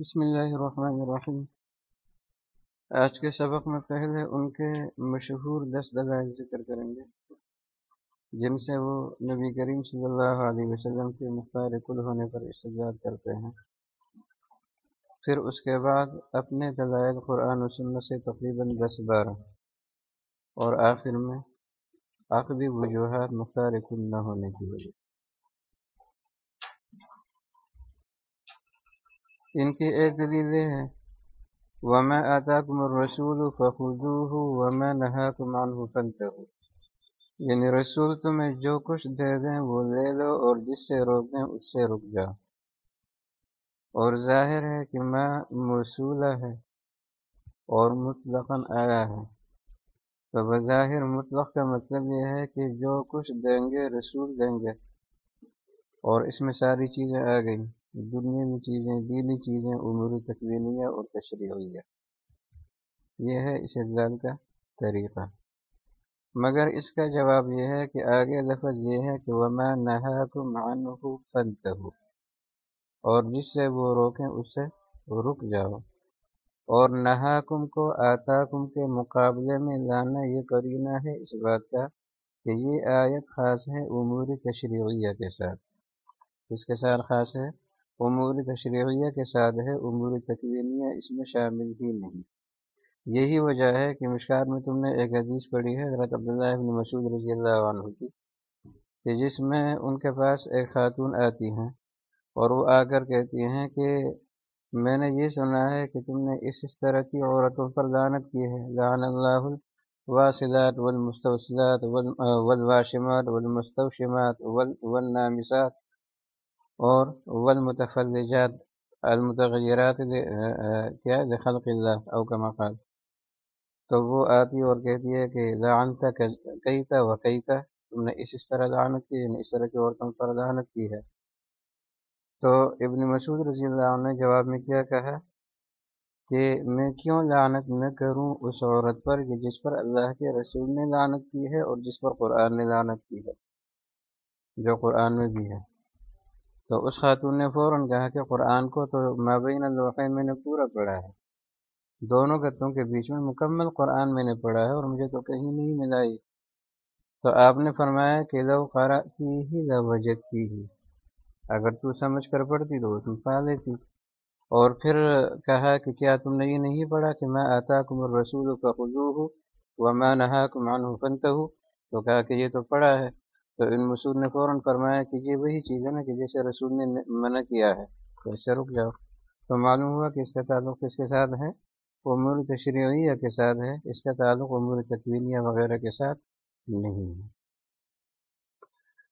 بسم اللہ الرحمن الرحیم۔ آج کے سبق میں پہلے ان کے مشہور دس دلائل ذکر کریں گے، جن سے وہ نبی کریم صلی اللہ علیہ وسلم کے مختار کل ہونے پر استجاد کرتے ہیں۔ پھر اس کے بعد اپنے دلائل قرآن و سنت سے تقریباً دس بارہ، اور آخر میں عقدی وجوہات مختار کل نہ ہونے کی وجہ۔ ان کی ایک دلیل یہ ہے۔ وما آتاکم الرسول فخذوه وما نهاکم عنه فانتهوا۔ یعنی رسول تمہیں جو کچھ دے دیں وہ لے لو اور جس سے روک دیں اس سے رک جاؤ۔ اور ظاہر ہے کہ ما موصولہ ہے اور مطلقاً آیا ہے۔ تو بظاہر مطلق کا مطلب یہ ہے کہ جو کچھ دیں گے رسول دیں گے اور اس میں ساری چیزیں آ گئیں۔ دنیاوی چیزیں، دینی چیزیں عمر تقوینیہ اور تشریحیہ۔ یہ ہے اس اقدال کا طریقہ۔ مگر اس کا جواب یہ ہے کہ آگے لفظ یہ ہے کہ وما نہاکم عنہ فنتہو اور جس سے وہ روکیں، اس سے رک جاؤ۔ اور نہاکم کو آتاکم کے مقابلے میں لانا یہ کرینہ ہے اس بات کا کہ یہ آیت خاص ہے امور تشریعیہ کے ساتھ۔ اس کے ساتھ خاص ہے؟ امور تشریعیہ کے ساتھ ہے، امور تقوینیہ اس میں شامل ہی نہیں۔ یہی وجہ ہے کہ مشکار میں تم نے ایک حدیث پڑھی ہے، حضرت عبداللہ بن مسعود رضی اللہ عنہ کی، کہ جس میں ان کے پاس ایک خاتون آتی ہیں اور وہ آ کر کہتی ہیں کہ میں نے یہ سنا ہے کہ تم نے اس اس طرح کی عورتوں پر لانت کی ہے۔ لعن اللہ الواصلات والمستوصلات والواشمات والمستوشمات والنامسات اور والمتفلجات المتغیرات کیا؟ خلق اللہ، او کما قال۔ تو وہ آتی اور کہتی ہے کہ لعنتا کیتا و کیتا، تم نے اس اس طرح لعنت کی یعنی اس طرح کی عورتوں پر لعنت کی ہے۔ تو ابن مسعود رضی اللہ عنہ نے جواب میں کیا کہا کہ میں کیوں لعنت نہ کروں اس عورت پر کہ جس پر اللہ کے رسول نے لعنت کی ہے اور جس پر قرآن نے لعنت کی ہے، جو قرآن میں بھی ہے۔ تو اس خاتون نے فوراً کہا کہ قرآن کو تو مابین الوقین میں نے پورا پڑھا ہے۔ دونوں گتوں کے بیچ میں مکمل قرآن میں نے پڑھا ہے اور مجھے تو کہیں نہیں ملائی تو آپ نے فرمایا کہ لو قراتی ہی لو وجتی ہی اگر تو سمجھ کر پڑھتی تو تم پا لیتی۔ اور پھر کہا کہ کیا تم نے یہ نہیں پڑھا کہ میں آتا کم رسول کا خزو ہوں وہ میں نہا کمان ہوں تو کہا کہ یہ تو پڑھا ہے۔ تو ان مسعود نے فوراً فرمایا کہ یہ وہی چیز ہے نا کہ جیسے رسول نے منع کیا ہے، تو اس سے رک جاؤ۔ تو معلوم ہوا کہ اس کا تعلق کس کے ساتھ ہے؟ امور تشریعیہ کے ساتھ ہے، اس کا تعلق امور تقوینیہ وغیرہ کے ساتھ نہیں ہے۔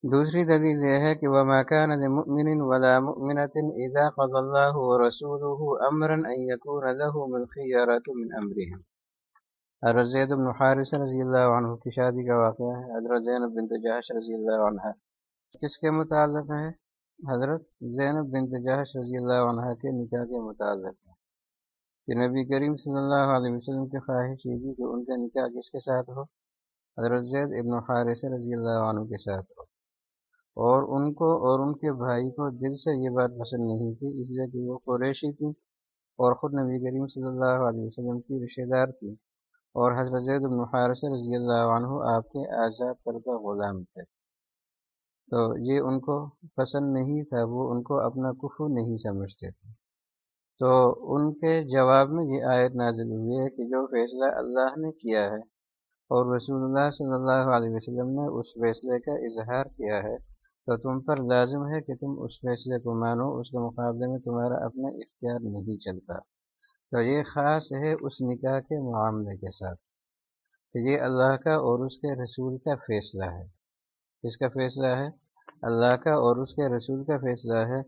دوسری دلیل یہ ہے کہ وہ مکان مؤمن ولا مؤمنة اذا قضى الله ورسوله امرا ان يكون له من خيارات من امرهم حضرت زید بن حارث رضی اللہ عنہ کی شادی کا واقعہ ہے، حضرت زینب بنت جہش رضی اللہ عنہ کس کے متعلق ہے؟ حضرت زینب بنت جہش رضی اللہ عنہ کے نکاح کے متعلق ہے۔ کہ نبی کریم صلی اللہ علیہ وسلم کی خواہش یہ تھی کہ ان کا نکاح کس کے ساتھ ہو؟ حضرت زید ابن حارث رضی اللہ عنہ کے ساتھ ہو۔ اور ان کو اور ان کے بھائی کو دل سے یہ بات پسند نہیں تھی، اس لیے کہ وہ قریشی تھی اور خود نبی کریم صلی اللہ علیہ وسلم کی رشتہ دار تھی اور حضرت زید بن حارث رضی اللہ عنہ آپ کے آزاد کردہ غلام تھے۔ تو یہ ان کو پسند نہیں تھا، وہ ان کو اپنا کفو نہیں سمجھتے تھے۔ تو ان کے جواب میں یہ آیت نازل ہوئی ہے کہ جو فیصلہ اللہ نے کیا ہے اور رسول اللہ صلی اللہ علیہ وسلم نے اس فیصلے کا اظہار کیا ہے، تو تم پر لازم ہے کہ تم اس فیصلے کو مانو، اس کے مقابلے میں تمہارا اپنا اختیار نہیں چلتا۔ تو یہ خاص ہے اس نکاح کے معاملے کے ساتھ کہ یہ اللہ کا اور اس کے رسول کا فیصلہ ہے۔ کس کا فیصلہ ہے؟ اللہ کا اور اس کے رسول کا فیصلہ ہے۔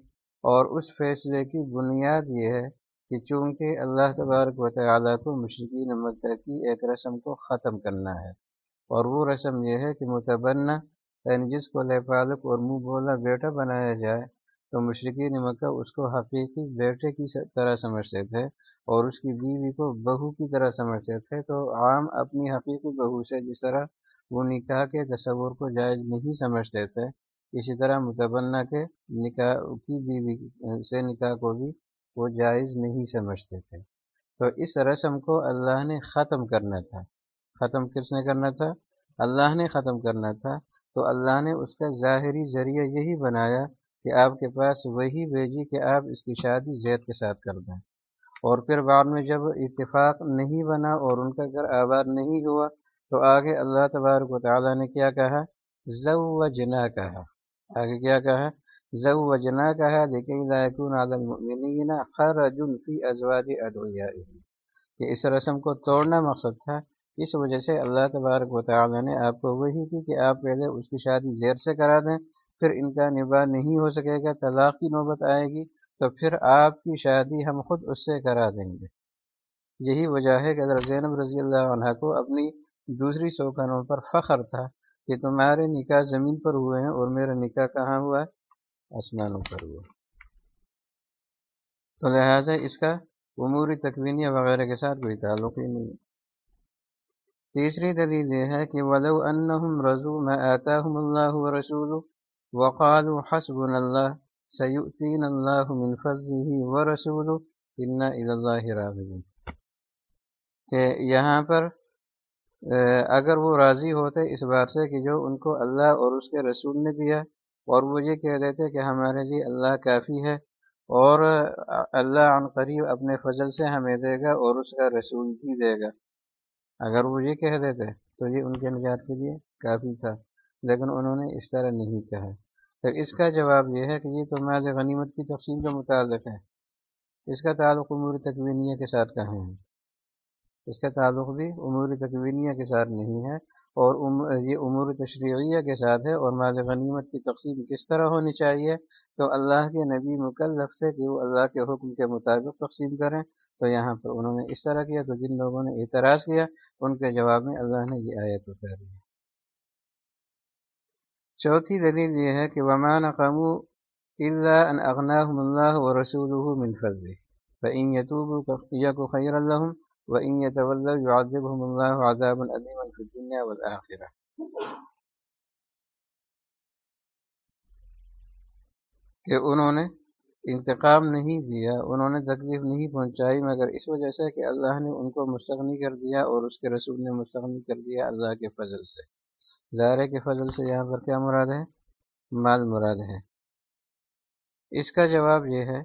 اور اس فیصلے کی بنیاد یہ ہے کہ چونکہ اللہ تبارک و تعالیٰ کو مشرقین مکہ کی ایک رسم کو ختم کرنا ہے، اور وہ رسم یہ ہے کہ متبنہ یعنی جس کو لے پالک اور منہ بولا بیٹا بنایا جائے تو مشرقین مکہ اس کو حقیقی بیٹے کی طرح سمجھتے تھے اور اس کی بیوی کو بہو کی طرح سمجھتے تھے تو عام اپنی حقیقی بہو سے جس طرح وہ نکاح کے تصور کو جائز نہیں سمجھتے تھے، اسی طرح متبنہ کے نکاح کی بیوی سے نکاح کو بھی وہ جائز نہیں سمجھتے تھے۔ تو اس رسم کو اللہ نے ختم کرنا تھا۔ ختم کس نے کرنا تھا؟ اللہ نے ختم کرنا تھا۔ تو اللہ نے اس کا ظاہری ذریعہ یہی بنایا کہ آپ کے پاس وہی بھیجی کہ آپ اس کی شادی زید کے ساتھ کر دیں۔ اور پھر بعد میں جب اتفاق نہیں بنا اور ان کا گھر آباد نہیں ہوا، تو آگے اللہ تبارک و تعالیٰ نے کیا کہا؟ ضو و جنا کہا۔ آگے کیا کہا؟ ضو و جنا کہا لیکن عالم خرج فی ازواج ادویہ کہ اس رسم کو توڑنا مقصد تھا، اس وجہ سے اللہ تبارک و تعالیٰ نے آپ کو وہی کی کہ آپ پہلے اس کی شادی زیر سے کرا دیں پھر ان کا نباہ نہیں ہو سکے گا، طلاق کی نوبت آئے گی، تو پھر آپ کی شادی ہم خود اس سے کرا دیں گے۔ یہی وجہ ہے کہ حضرت زینب رضی اللہ عنہ کو اپنی دوسری سوکنوں پر فخر تھا کہ تمہارے نکاح زمین پر ہوئے ہیں اور میرا نکاح کہاں ہوا؟ آسمانوں پر ہوا۔ تو لہٰذا اس کا عموری تکوینیہ وغیرہ کے ساتھ کوئی تعلق ہی نہیں۔ تیسری دلیل یہ ہے کہ ولو انہم رضو ما آتاہم اللہ ورسولہ وقالوا حسبنا اللہ سیؤتین اللہ من فضلہ ورسولہ انا اللہ راغبون۔ کہ یہاں پر اگر وہ راضی ہوتے اس بات سے کہ جو ان کو اللہ اور اس کے رسول نے دیا، اور وہ یہ کہہ دیتے کہ ہمارے لیے اللہ کافی ہے، اور اللہ عن قریب اپنے فضل سے ہمیں دے گا اور اس کا رسول بھی دے گا۔ اگر وہ یہ کہہ دیتے، تو یہ ان کے نجات کے لیے کافی تھا۔ لیکن انہوں نے اس طرح نہیں کہا۔ تو اس کا جواب یہ ہے کہ یہ تو میز غنیمت کی تقسیم کے متعلق ہے۔ اس کا تعلق امور تکوینیہ کے ساتھ کہیں ہے؟ اس کا تعلق بھی امور تکوینیہ کے ساتھ نہیں ہے اور یہ امور تشریعیہ کے ساتھ ہے اور ماض غنیمت کی تقسیم کس طرح ہونی چاہیے؟ تو اللہ کے نبی مکلف سے کہ وہ اللہ کے حکم کے مطابق تقسیم کریں۔ تو یہاں پر انہوں نے اس طرح کیا تو جن لوگوں نے اعتراض کیا، ان کے جواب میں اللہ نے یہ آیت اتاری۔ ہے چوتھی دلیل یہ ہے کہ ومان قمو اللہ ان اللہ و رسول من فضل فإن يتوبوا يكو خيرا لهم وإن يتولوا يعذبهم الله عذابا أليما في الدنيا والآخرة. کہ انہوں نے انتقام نہیں دیا، انہوں نے تکلیف نہیں پہنچائی، مگر اس وجہ سے کہ اللہ نے ان کو مستغنی کر دیا اور اس کے رسول نے مستغنی کر دیا اللہ کے فضل سے۔ ظاہر کے فضل سے یہاں پر کیا مراد ہے؟ مال مراد ہے۔ اس کا جواب یہ ہے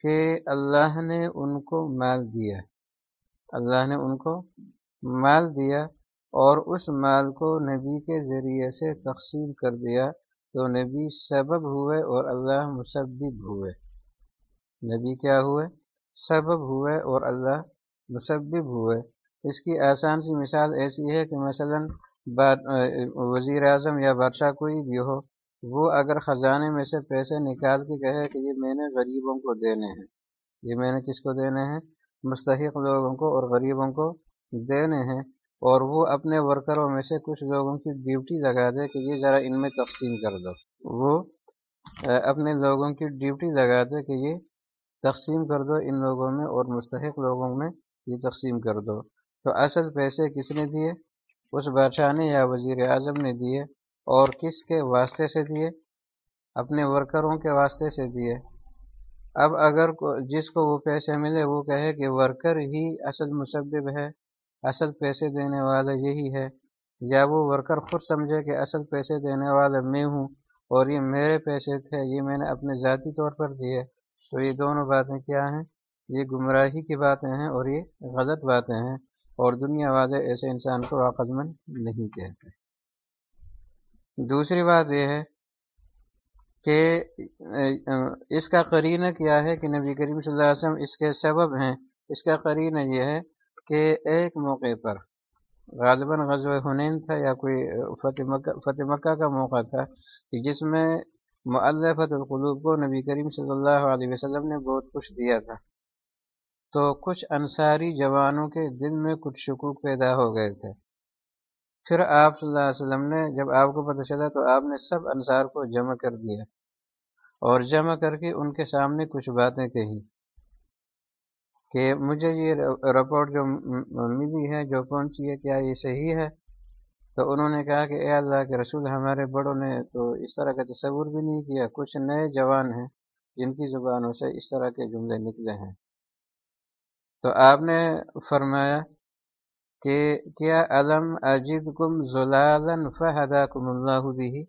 کہ اللہ نے ان کو مال دیا۔ اللہ نے ان کو مال دیا اور اس مال کو نبی کے ذریعے سے تقسیم کر دیا تو نبی سبب ہوئے اور اللہ مسبب ہوئے۔ نبی کیا ہوئے؟ سبب ہوئے اور اللہ مسبب ہوئے۔ اس کی آسان سی مثال ایسی ہے کہ مثلا وزیر اعظم یا بادشاہ کوئی بھی ہو، وہ اگر خزانے میں سے پیسے نکال کے کہے کہ یہ میں نے غریبوں کو دینے ہیں، یہ میں نے کس کو دینے ہیں؟ مستحق لوگوں کو اور غریبوں کو دینے ہیں، اور وہ اپنے ورکروں میں سے کچھ لوگوں کی ڈیوٹی لگا دے کہ یہ ذرا ان میں تقسیم کر دو۔ وہ اپنے لوگوں کی ڈیوٹی لگا دے کہ یہ تقسیم کر دو ان لوگوں میں اور مستحق لوگوں میں یہ تقسیم کر دو۔ تو اصل پیسے کس نے دیے؟ اس بادشاہ نے یا وزیر اعظم نے دیے اور کس کے واسطے سے دیے؟ اپنے ورکروں کے واسطے سے دیے۔ اب اگر جس کو وہ پیسے ملے، وہ کہے کہ ورکر ہی اصل مسبب ہے، اصل پیسے دینے والا یہی ہے۔ یا وہ ورکر خود سمجھے کہ اصل پیسے دینے والا میں ہوں اور یہ میرے پیسے تھے، یہ میں نے اپنے ذاتی طور پر دیے۔ تو یہ دونوں باتیں کیا ہیں؟ یہ گمراہی کی باتیں ہیں اور یہ غلط باتیں ہیں۔ اور دنیا والے ایسے انسان کو عقد مند نہیں کہتے۔ دوسری بات یہ ہے کہ اس کا قرینہ کیا ہے کہ نبی کریم صلی اللہ علیہ وسلم اس کے سبب ہیں۔ اس کا قرینہ یہ ہے کہ ایک موقع پر غالباً غزو حنین تھا یا کوئی فتح مکہ فتح مکہ کا موقع تھا کہ جس میں معلفت القلوب کو نبی کریم صلی اللہ علیہ وسلم نے بہت کچھ دیا تھا۔ تو کچھ انصاری جوانوں کے دل میں کچھ شکوک پیدا ہو گئے تھے۔ پھر آپ صلی اللہ علیہ وسلم نے جب آپ کو پتہ چلا تو آپ نے سب انصار کو جمع کر دیا اور جمع کر کے ان کے سامنے کچھ باتیں کہیں کہ مجھے یہ رپورٹ جو ملی ہے، جو پہنچی ہے، کیا یہ صحیح ہے؟ تو انہوں نے کہا کہ اے اللہ کے رسول ہمارے بڑوں نے تو اس طرح کا تصور بھی نہیں کیا۔ کچھ نئے جوان ہیں جن کی زبانوں سے اس طرح کے جملے نکلے ہیں۔ تو آپ نے فرمایا کہ کیا علم اجد کم ضلع فہدا کم اللہ بھی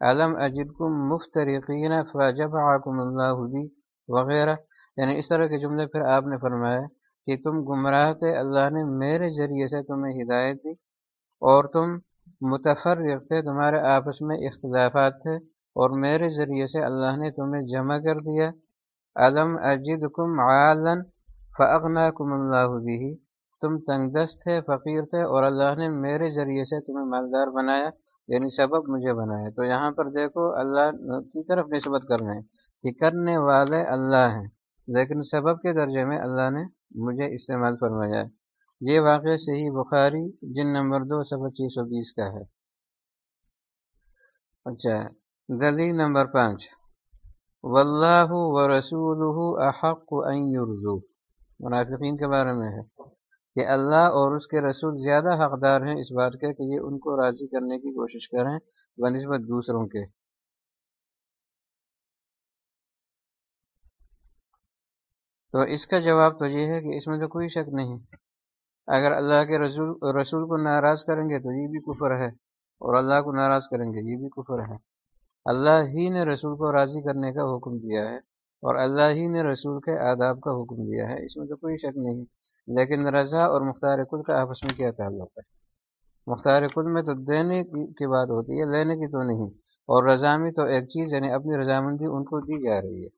علم اجد کم مفترقین فجب آکم اللہ بھی وغیرہ۔ یعنی اس طرح کے جملے پھر آپ نے فرمایا کہ تم گمراہ تھے، اللہ نے میرے ذریعے سے تمہیں ہدایت دی اور تم متفرق تھے، تمہارے آپس میں اختلافات تھے اور میرے ذریعے سے اللہ نے تمہیں جمع کر دیا۔ علم اجد کم عالن فعنا کم اللہ بھی تم تنگ دست تھے، فقیر تھے اور اللہ نے میرے ذریعے سے تمہیں مالدار بنایا یعنی سبب مجھے بنایا۔ تو یہاں پر دیکھو، اللہ کی طرف نسبت کر رہے ہیں کہ کرنے والے اللہ ہیں، لیکن سبب کے درجے میں اللہ نے مجھے استعمال فرمایا یہ واقعہ صحیح بخاری، جن نمبر دو سو پچیس سو بیس کا ہے۔ اچھا دلیل نمبر پانچ۔ واللہ و رسول احق یرزو منافقین کے بارے میں ہے کہ اللہ اور اس کے رسول زیادہ حقدار ہیں اس بات کے کہ یہ ان کو راضی کرنے کی کوشش کریں بہ نسبت دوسروں کے۔ تو اس کا جواب تو یہ ہے کہ اس میں تو کوئی شک نہیں۔ اگر اللہ کے رسول رسول کو ناراض کریں گے تو یہ بھی کفر ہے اور اللہ کو ناراض کریں گے یہ بھی کفر ہے۔ اللہ ہی نے رسول کو راضی کرنے کا حکم دیا ہے۔ اور اللہ ہی نے رسول کے آداب کا حکم دیا ہے، اس میں تو کوئی شک نہیں۔ لیکن رضا اور مختار کل کا آپس میں کیا تعلق ہے؟ مختار کل میں تو دینے کی بات ہوتی ہے، لینے کی تو نہیں۔ اور رضا میں تو ایک چیز یعنی اپنی رضامندی ان کو دی جا رہی ہے۔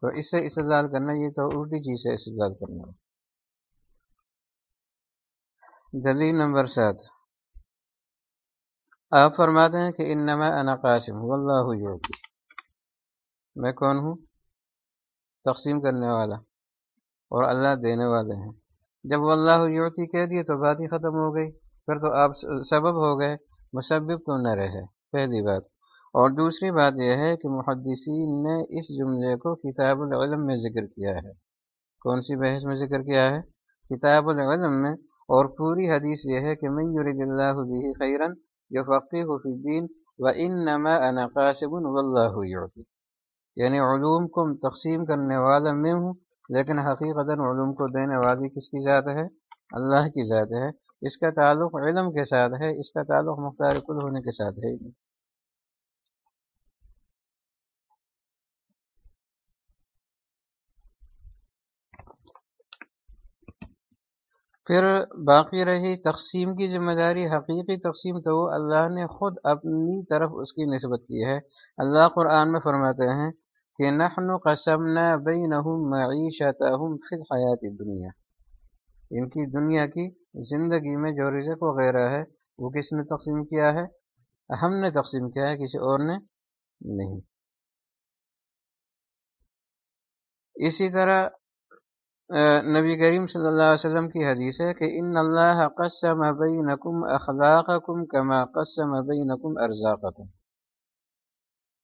تو اس سے استدلال کرنا، یہ تو الٹی چیز ہے استدلال کرنا۔ دلیل نمبر سات۔ آپ فرماتے ہیں کہ انما انا قاسم، واللہ میں کون ہوں؟ تقسیم کرنے والا اور اللہ دینے والے ہیں۔ جب وہ اللہ یوتی کہہ دیے تو بات ہی ختم ہو گئی۔ پھر تو آپ سبب ہو گئے۔ مسبب تو نہ رہے۔ پہلی بات۔ اور دوسری بات یہ ہے کہ محدثین نے اس جملے کو کتاب العلم میں ذکر کیا ہے۔ کون سی بحث میں ذکر کیا ہے؟ کتاب العلم میں۔ اور پوری حدیث یہ ہے کہ من یرید اللہ به خیرن یفقیہ فی الدین و انما انا قاسب واللہ یعطی یعنی علوم کو تقسیم کرنے والا میں ہوں، لیکن حقیقت علوم کو دینے والی کس کی ذات ہے؟ اللہ کی ذات ہے۔ اس کا تعلق علم کے ساتھ ہے، اس کا تعلق مختار کل ہونے کے ساتھ ہے۔ پھر باقی رہی تقسیم کی ذمہ داری، حقیقی تقسیم تو اللہ نے خود اپنی طرف اس کی نسبت کی ہے۔ اللہ قرآن میں فرماتے ہیں کہ نحن قسمنا بینہم معیشتہم فی الحیات دنیا ان کی دنیا کی زندگی میں جو رزق وغیرہ ہے، وہ کس نے تقسیم کیا ہے؟ ہم نے تقسیم کیا ہے، کسی اور نے نہیں۔ اسی طرح نبی کریم صلی اللہ علیہ وسلم کی حدیث ہے کہ ان اللہ قسم بینکم اخلاقکم کما قسم بینکم ارزاقکم۔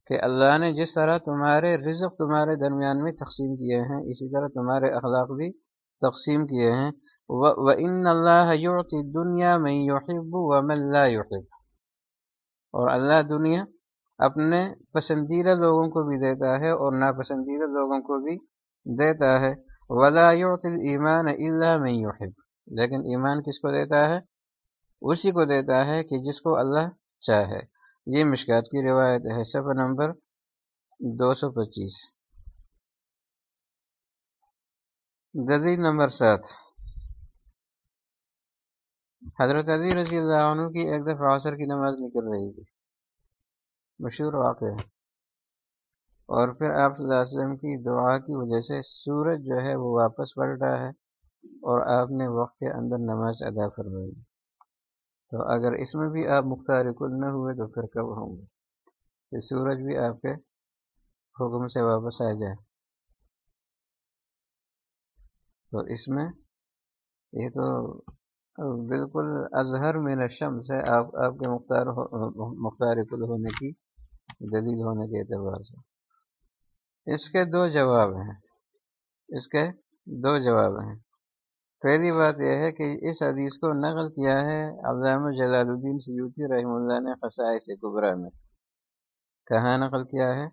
کہ اللہ نے جس طرح تمہارے رزق تمہارے درمیان میں تقسیم کیے ہیں، اسی طرح تمہارے اخلاق بھی تقسیم کیے ہیں۔ و ان اللہ دنیا میں یحب و لا یحب۔ اور اللہ دنیا اپنے پسندیدہ لوگوں کو بھی دیتا ہے اور ناپسندیدہ لوگوں کو بھی دیتا ہے۔ ولا ایمان اللہ میں یحب لیکن ایمان کس کو دیتا ہے؟ اسی کو دیتا ہے کہ جس کو اللہ چاہے۔ یہ مشکات کی روایت ہے۔ صفحہ نمبر دو سو پچیس۔ دلیل نمبر سات۔ حضرت علی رضی اللہ عنہ کی ایک دفعہ عصر کی نماز نکل رہی تھی۔ مشہور واقع ہے اور پھر آپ صلی اللہ علیہ وسلم کی دعا کی وجہ سے سورج جو ہے وہ واپس پلٹا ہے اور آپ نے وقت کے اندر نماز ادا فرمائی۔ تو اگر اس میں بھی آپ مختار کل نہ ہوئے تو پھر کب ہوں گے؟ کہ سورج بھی آپ کے حکم سے واپس آ جائے۔ تو اس میں یہ تو بالکل اظہر میں نشم سے آپ آپ کے مختار مختار کل ہونے کی دلیل ہونے کے اعتبار سے۔ اس کے دو جواب ہیں۔ اس کے دو جواب ہیں۔ پہلی بات یہ ہے کہ اس حدیث کو نقل کیا ہے علامہ جلال الدین سیوتی رحم اللہ نے خسائے سے میں۔ کہاں نقل کیا ہے؟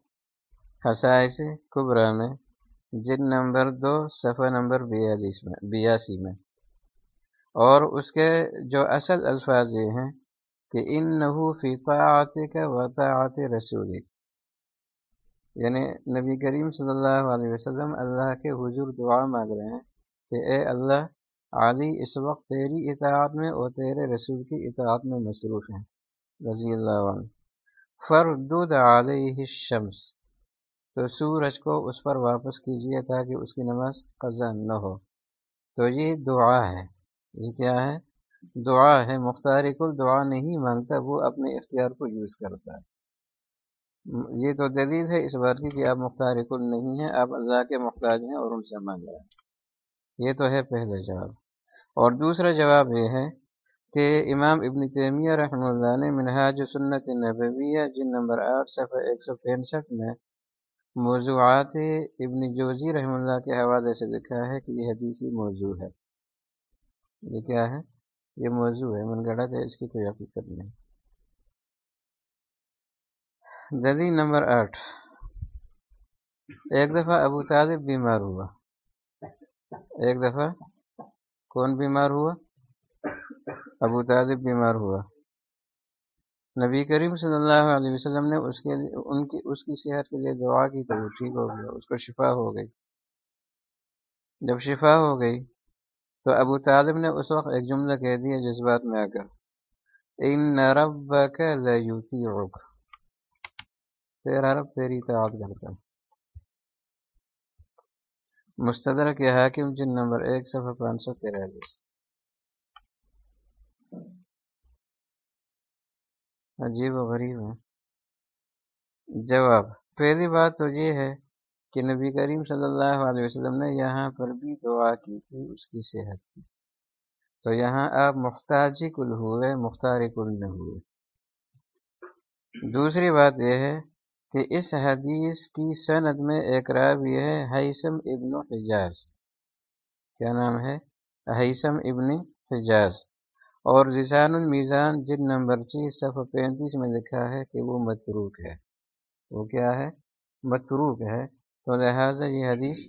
خسائش کبرا میں۔ جن نمبر دو، صفحہ نمبر بیالیس میں، بیاسی میں۔ اور اس کے جو اصل الفاظ یہ ہیں کہ ان نحو فی طاعت کا وطاعت رسول یعنی نبی کریم صلی اللہ علیہ وسلم اللہ کے حضور دعا مانگ رہے ہیں کہ اے اللہ علی اس وقت تیری اطاعت میں اور تیرے رسول کی اطاعت میں مصروف ہیں۔ رضی اللہ عنہ۔ فردود علیہ الشمس۔ تو سورج کو اس پر واپس کیجیے تاکہ اس کی نماز قضا نہ ہو۔ تو یہ دعا ہے۔ یہ کیا ہے؟ دعا ہے۔ مختار کل دعا نہیں مانگتا، وہ اپنے اختیار کو یوز کرتا ہے۔ یہ تو دلیل ہے اس بات کی کہ آپ مختار کل نہیں ہیں، آپ اللہ کے محتاج ہیں اور ان سے مانگ رہے ہیں۔ یہ تو ہے پہلا جواب۔ اور دوسرا جواب یہ ہے کہ امام ابن تیمیہ رحمہ اللہ نے منہاج سنت نبویہ جن نمبر آٹھ، صفحہ ایک سو پینسٹھ میں موضوعات ابن جوزی رحمہ اللہ کے حوالے سے لکھا ہے کہ یہ حدیثی موضوع ہے۔ یہ کیا ہے؟ یہ موضوع ہے من گڑا ہے، اس کی کوئی حقیقت نہیں۔ دلیل نمبر آٹھ۔ ایک دفعہ ابو طالب بیمار ہوا۔ ایک دفعہ کون بیمار ہوا؟ ابو طالب بیمار ہوا۔ نبی کریم صلی اللہ علیہ وسلم نے اس کے ان کی، اس کی صحت کے لیے دعا کی تو وہ ٹھیک ہو گیا، اس کو شفا ہو گئی۔ جب شفا ہو گئی تو ابو طالب نے اس وقت ایک جملہ کہہ دیا جذبات میں آ کر، ان رب تیرا رب، تیری اطاعت کرتا مستدر کے حاکم جن نمبر ایک صفحہ پانچ سو تیرالیس عجیب و غریب ہے جواب، پہلی بات تو یہ ہے کہ نبی کریم صلی اللہ علیہ وسلم نے یہاں پر بھی دعا کی تھی، اس کی صحت کی۔ تو یہاں آپ مختاجی کل ہوئے، مختار کل نہ ہوئے۔ دوسری بات یہ ہے کہ اس حدیث کی صنعت میں ایک راب یہ ہے، حیثم ابن حجاز۔ کیا نام ہے؟ حیثم ابن حجاز۔ اور ذیسان المیزان جن نمبر چیز صفحہ پینتیس میں لکھا ہے کہ وہ متروک ہے۔ وہ کیا ہے؟ متروک ہے۔ تو لہٰذا یہ حدیث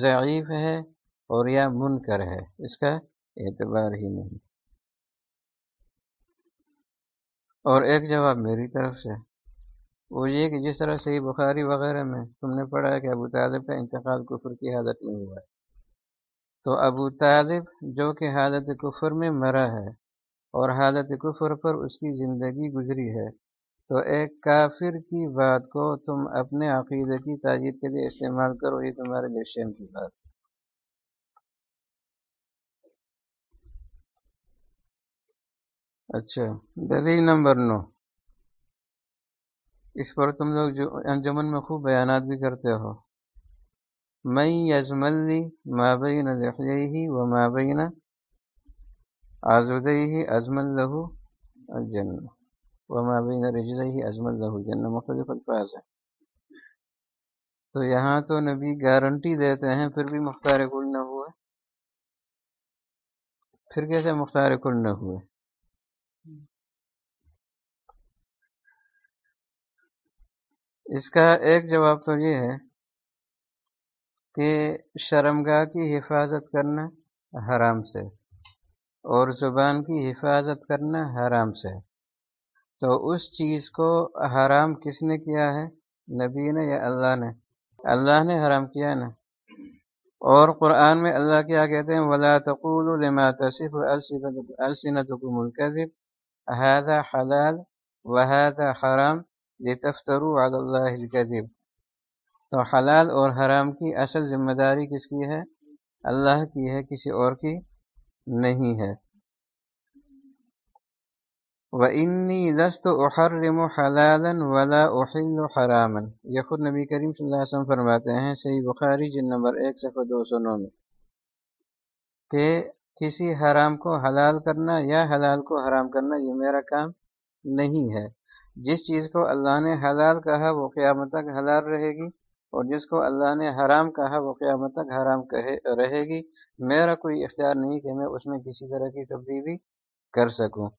ضعیف ہے اور یا منکر ہے۔ اس کا اعتبار ہی نہیں۔ اور ایک جواب میری طرف سے۔ وہ یہ کہ جس طرح صحیح بخاری وغیرہ میں تم نے پڑھا ہے کہ ابو طالب کا انتقال کفر کی حالت میں ہوا ہے۔ تو ابو طالب جو کہ حالت کفر میں مرا ہے اور حالت کفر پر اس کی زندگی گزری ہے، تو ایک کافر کی بات کو تم اپنے عقیدے کی تاجر کے لیے استعمال کرو، یہ تمہارے لیے شیم کی بات ہے۔ اچھا دلیل نمبر نو۔ اس پر تم لوگ جو انجمن میں خوب بیانات بھی کرتے ہو۔ میں یزملی مابین ہی و مابین آزودی ہی ازمل لہو الجن وما بین رجلہ ازمل له جنہ مختلف الفاظ ہیں۔ تو یہاں تو نبی گارنٹی دیتے ہیں، پھر بھی مختار کل نہ ہوئے۔ پھر کیسے مختار کل نہ ہوئے؟ اس کا ایک جواب تو یہ ہے کہ شرمگاہ کی حفاظت کرنا حرام سے اور زبان کی حفاظت کرنا حرام سے۔ تو اس چیز کو حرام کس نے کیا ہے؟ نبی نے یا اللہ نے؟ اللہ نے حرام کیا نا۔ اور قرآن میں اللہ کیا کہتے ہیں؟ ولا تقول لما تصف السنتكم الكذب، هذا حلال وهذا حرام لتفتروا على الله الكذب۔ تو حلال اور حرام کی اصل ذمہ داری کس کی ہے؟ اللہ کی ہے، کسی اور کی نہیں ہے۔ و انی لست احرم حلالا ولا احل حراما۔ یہ خود نبی کریم صلی اللہ علیہ وسلم فرماتے ہیں، صحیح بخاری جن نمبر ایک، صفحہ دو سو نو میں، کہ کسی حرام کو حلال کرنا یا حلال کو حرام کرنا یہ میرا کام نہیں ہے۔ جس چیز کو اللہ نے حلال کہا وہ قیامت تک حلال رہے گی اور جس کو اللہ نے حرام کہا وہ قیامت تک حرام کہے رہے گی۔ میرا کوئی اختیار نہیں کہ میں اس میں کسی طرح کی تبدیلی کر سکوں۔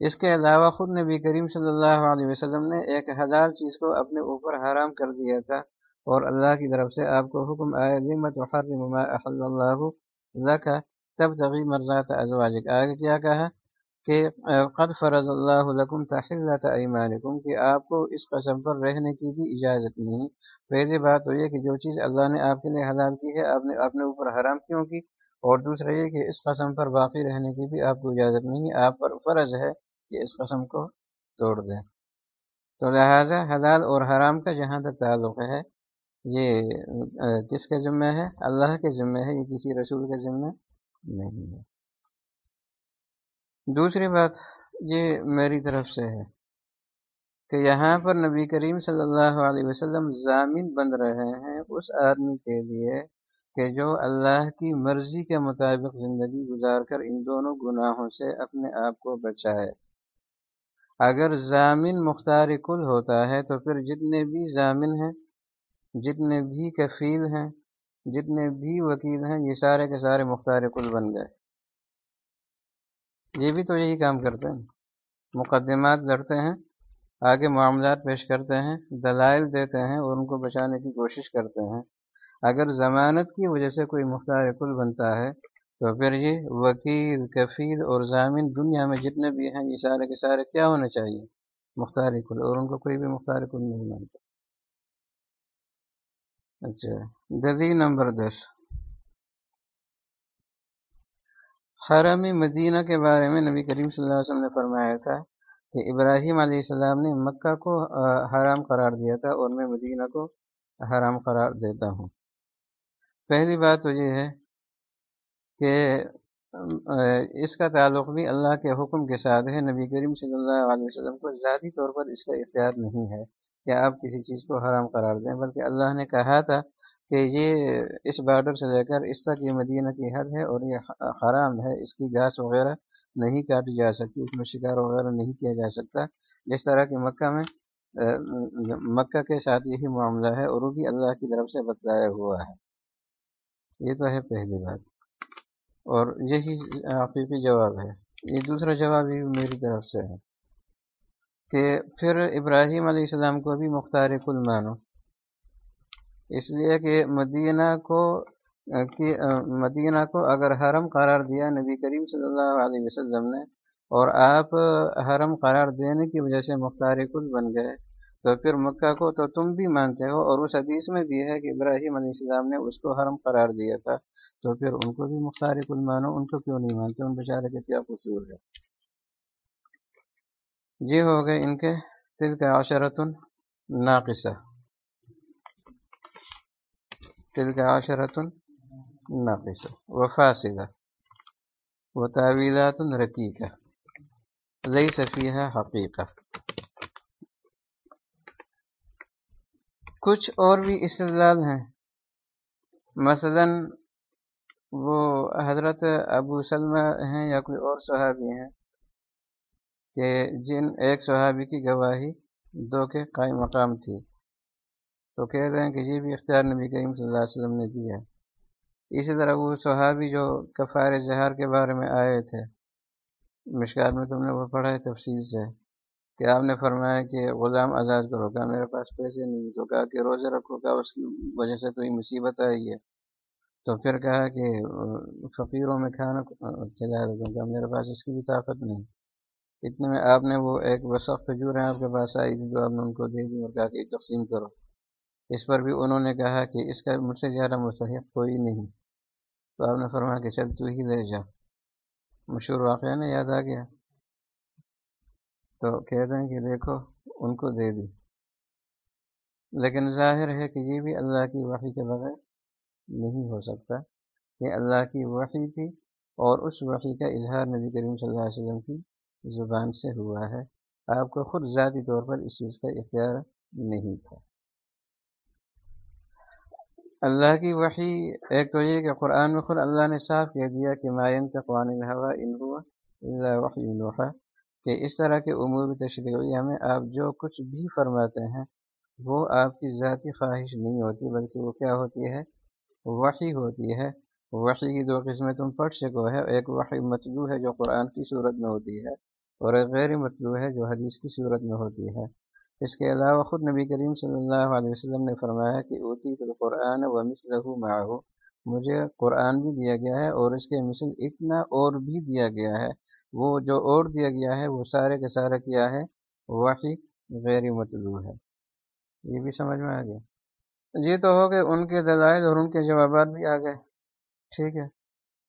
اس کے علاوہ خود نبی کریم صلی اللہ علیہ وسلم نے ایک ہزار چیز کو اپنے اوپر حرام کر دیا تھا اور اللہ کی طرف سے آپ کو حکم آئے لمت احل اللہ کا تب تغی مرزات ازواجک آگے کیا کہا؟ کہ قد فرض اللہ لکم تحلت ایمانکم کہ آپ کو اس قسم پر رہنے کی بھی اجازت نہیں۔ پہلی بات تو یہ کہ جو چیز اللہ نے آپ کے لیے حلال کی ہے، آپ نے اپنے اوپر حرام کیوں کی؟ اور دوسرا یہ کہ اس قسم پر باقی رہنے کی بھی آپ کو اجازت نہیں آپ پر فرض ہے کہ اس قسم کو توڑ دیں۔ تو لہٰذا حلال اور حرام کا جہاں تک تعلق ہے، یہ کس کے ذمہ ہے؟ اللہ کے ذمہ ہے، یہ کسی رسول کے ذمہ نہیں ہے۔ دوسری بات یہ میری طرف سے ہے کہ یہاں پر نبی کریم صلی اللہ علیہ وسلم ضامن بن رہے ہیں اس آدمی کے لیے کہ جو اللہ کی مرضی کے مطابق زندگی گزار کر ان دونوں گناہوں سے اپنے آپ کو بچائے۔ اگر ضامن مختار کل ہوتا ہے تو پھر جتنے بھی ضامن ہیں، جتنے بھی کفیل ہیں، جتنے بھی وکیل ہیں، یہ سارے کے سارے مختار کل بن گئے۔ یہ بھی تو یہی کام کرتے ہیں۔ مقدمات لڑتے ہیں، آگے معاملات پیش کرتے ہیں، دلائل دیتے ہیں اور ان کو بچانے کی کوشش کرتے ہیں۔ اگر ضمانت کی وجہ سے کوئی مختار کل بنتا ہے، تو پھر یہ وکیل، کفیل اور ضامین دنیا میں جتنے بھی ہیں، یہ سارے کے سارے کیا ہونے چاہیے؟ مختار کل، اور ان کو کوئی بھی مختار کل نہیں مانتا۔ اچھا دزی نمبر دس۔ حرم مدینہ کے بارے میں نبی کریم صلی اللہ علیہ وسلم نے فرمایا تھا کہ ابراہیم علیہ السلام نے مکہ کو حرام قرار دیا تھا اور میں مدینہ کو حرام قرار دیتا ہوں۔ پہلی بات تو یہ ہے کہ اس کا تعلق بھی اللہ کے حکم کے ساتھ ہے۔ نبی کریم صلی اللہ علیہ وسلم کو ذاتی طور پر اس کا اختیار نہیں ہے کہ آپ کسی چیز کو حرام قرار دیں، بلکہ اللہ نے کہا تھا کہ یہ اس بارڈر سے لے کر اس تک یہ مدینہ کی حد ہے اور یہ حرام ہے، اس کی گھاس وغیرہ نہیں کاٹی جا سکتی، اس میں شکار وغیرہ نہیں کیا جا سکتا۔ جس طرح کہ مکہ میں، مکہ کے ساتھ یہی معاملہ ہے اور وہ بھی اللہ کی طرف سے بتلایا ہوا ہے۔ یہ تو ہے پہلی بات۔ اور یہی حقیقی جواب ہے۔ یہ دوسرا جواب بھی میری طرف سے ہے کہ پھر ابراہیم علیہ السلام کو بھی مختار کل مانو۔ اس لیے کہ مدینہ کو، کہ، مدینہ کو اگر حرم قرار دیا نبی کریم صلی اللہ علیہ وسلم نے اور آپ حرم قرار دینے کی وجہ سے مختار کل بن گئے، تو پھر مکہ کو تو تم بھی مانتے ہو اور اس حدیث میں بھی ہے کہ ابراہیم علیہ السلام نے اس کو حرم قرار دیا تھا، تو پھر ان کو بھی مختار کل مانو، ان کو کیوں نہیں مانتے؟ ان بیچارے کے کیا قصور ہے؟ جی ہو گئے ان کے دل کا عشرت ناقصہ۔ دل کا عشرت ناقصہ و فاصلہ و تعویلات رقیقہ لئی صفیہ حقیقہ کچھ اور بھی استدلال ہیں۔ مثلا وہ حضرت ابو سلمہ ہیں یا کوئی اور صحابی ہیں کہ جن ایک صحابی کی گواہی دو کے قائم مقام تھی۔ تو کہہ رہے ہیں کہ یہ بھی اختیار نبی کریم صلی اللہ علیہ وسلم نے کیا۔ اسی طرح وہ صحابی جو کفار زہار کے بارے میں آئے تھے، مشکات میں تم نے وہ پڑھا ہے تفصیل سے کہ آپ نے فرمایا کہ غلام آزاد کرو، کہا میرے پاس پیسے نہیں تو کہا کہ روزے رکھو کا اس کی وجہ سے کوئی مصیبت آئی ہے۔ تو پھر کہا کہ فقیروں میں کھانا کھلا دوں کہا میرے پاس اس کی بھی طاقت نہیں۔ اتنے میں آپ نے وہ ایک وسخ کھجور ہیں، آپ کے پاس آئی تھی جو آپ نے ان کو دے دی اور کہا کہ تقسیم کرو۔ اس پر بھی انہوں نے کہا کہ اس کا مجھ سے زیادہ مستحق کوئی نہیں۔ تو آپ نے فرمایا کہ چل تو ہی لے جا۔ مشہور واقعہ نا یاد آ گیا۔ تو کہتے ہیں کہ دیکھو، ان کو دے دی۔ لیکن ظاہر ہے کہ یہ بھی اللہ کی وحی کے بغیر نہیں ہو سکتا یہ اللہ کی وحی تھی اور اس وحی کا اظہار نبی کریم صلی اللہ علیہ وسلم کی زبان سے ہوا ہے۔ آپ کو خود ذاتی طور پر اس چیز کا اختیار نہیں تھا۔ اللہ کی وحی، ایک تو یہ کہ قرآن میں خود اللہ نے صاف کہہ دیا کہ مائن تقوان الحوا ان ہوا اللہ وحی الوحا کہ اس طرح کے امور تشریعیہ میں آپ جو کچھ بھی فرماتے ہیں، وہ آپ کی ذاتی خواہش نہیں ہوتی، بلکہ وہ کیا ہوتی ہے؟ وحی ہوتی ہے۔ وحی کی دو قسمیں تم پڑھ سکو ہے، ایک وحی مطلوع ہے جو قرآن کی صورت میں ہوتی ہے اور ایک غیر مطلوع ہے جو حدیث کی صورت میں ہوتی ہے۔ اس کے علاوہ خود نبی کریم صلی اللہ علیہ وسلم نے فرمایا کہ اوتی القرآن و مسلح معه مجھے قرآن بھی دیا گیا ہے اور اس کے مثل اتنا اور بھی دیا گیا ہے۔ وہ جو اور دیا گیا ہے، وہ سارے کے سارے کیا ہے؟ وہی غیر مطلوع ہے۔ یہ بھی سمجھ میں آ گیا۔ یہ تو ہو گئے ان کے دلائل اور ان کے جوابات بھی آ گئے۔ ٹھیک ہے۔